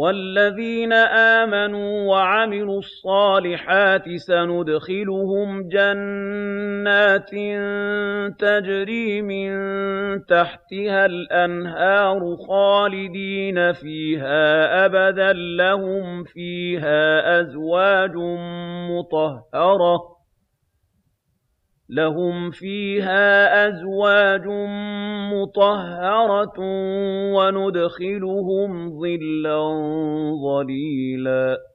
وَالَّذِينَ آمَنُوا وَعَمِلُوا الصَّالِحَاتِ سَنُدْخِلُهُمْ جَنَّاتٍ تَجْرِي مِن تَحْتِهَا الْأَنْهَارُ خَالِدِينَ فِيهَا أَبَدًا ۖ لَّهُمْ فِيهَا أَزْوَاجٌ مُّطَهَّرَةٌ ۖ وَنُدْخِلُهُمْ ظِلًّا ظَلِيلًا.